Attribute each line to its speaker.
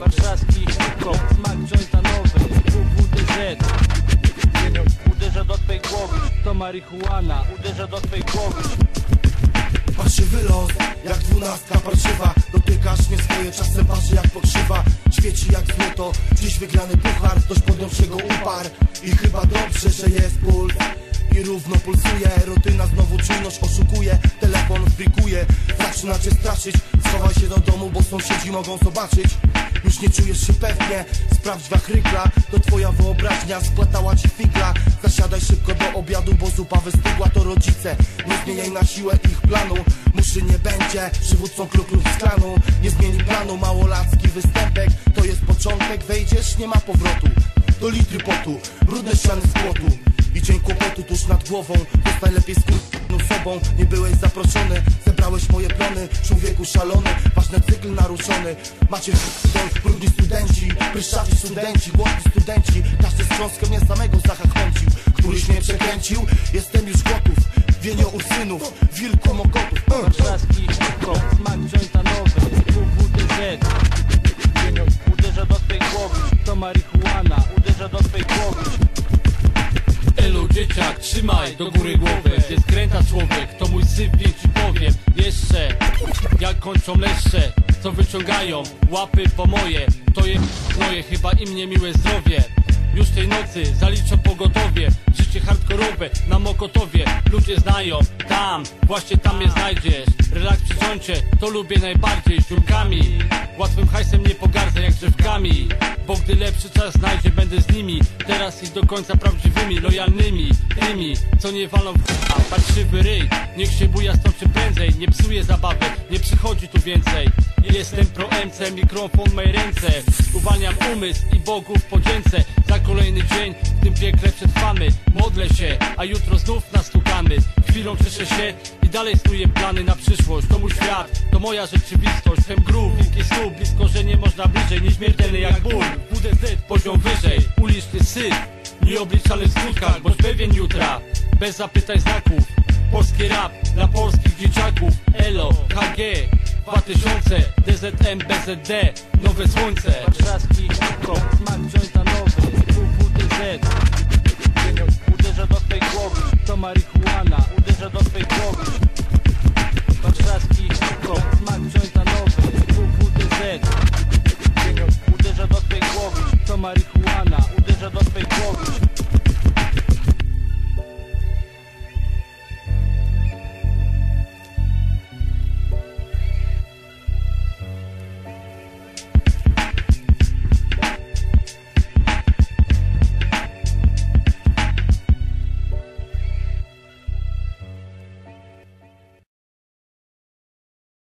Speaker 1: warszawski hip-hop Smak jointa nowy, WWDZ Uderza do twej głowy, to
Speaker 2: marihuana. Uderza do twej głowy.
Speaker 3: Parszywy los, jak dwunastka parszywa Dotykasz mnie swoje, czasem parzy jak pokrzywa. Świeci jak złoto, dziś wygrany puchar. Dość podniósł jego upar. I chyba dobrze, że jest ból i równo pulsuje. Rutyna znowu czujność oszukuje. Telefon frikuje Zaczyna cię straszyć. Schowaj się do domu, bo sąsiedzi mogą zobaczyć. Już nie czujesz się pewnie. Sprawdź wachrykla To twoja wyobraźnia spłatała ci figla. Zasiadaj szybko do obiadu, bo zupa wystygła. To rodzice, nie zmieniaj na siłę ich planu. Muszy nie będzie. Przywódcą klub lub z klanu. Nie zmieni planu, małolacki występek. To jest początek, wejdziesz, nie ma powrotu. Do litry potu, brudne ściany z płotu głową. Jest najlepiej z sobą. Nie byłeś zaproszony. Zebrałeś moje plony. Człowieku szalony. Ważny cykl naruszony. Macie f***dol Brudni studenci. Pryszczawi studenci Głodni studenci. Każdy z cząstkę mnie samego zachachmęcił Któryś mnie przekręcił. Jestem już gotów. Wienio ursynów. Wilku mokotów
Speaker 2: do
Speaker 1: góry głowę Gdzie skręta człowiek, to mój syf, więc ci powiem. Jeszcze, jak kończą leszcze Co wyciągają? Łapy po moje To je moje, chyba im niemiłe zdrowie. Już tej nocy zaliczą pogotowie. Życie hardkorowe na Mokotowie Ludzie znają, tam, właśnie tam mnie znajdziesz. Relaks przy to lubię najbardziej. Siurkami, łatwym hajsem nie pogardzę jak drzewkami. Bo gdy lepszy czas znajdzie, będę z nimi. Teraz ich do końca prawdziwymi, lojalnymi Tymi, co nie walą w a. Patrzywy ryj Niech się buja stąd czym prędzej. Nie psuje zabawy, nie przychodzi tu więcej. Jestem pro MC, mikrofon w mojej ręce. Uwalniam umysł i bogów podzięce. Za kolejny dzień w tym piekle przetrwamy. Modlę się, a jutro znów nastukamy Chwilą cieszę się i dalej snuję plany na przyszłość. To mój świat, to moja rzeczywistość. Ten grób, wielki stóp, blisko, że nie można bliżej Nieśmiertelny jak ból, WDZ poziom wyżej Uliczny syf, nieobliczalny w skutkach Bądź pewien jutra, bez zapytań znaków. Polski rap dla polskich dzieciaków. Elo, HG, 2000 DZM, BZD, nowe słońce.
Speaker 2: Smak jointa nowy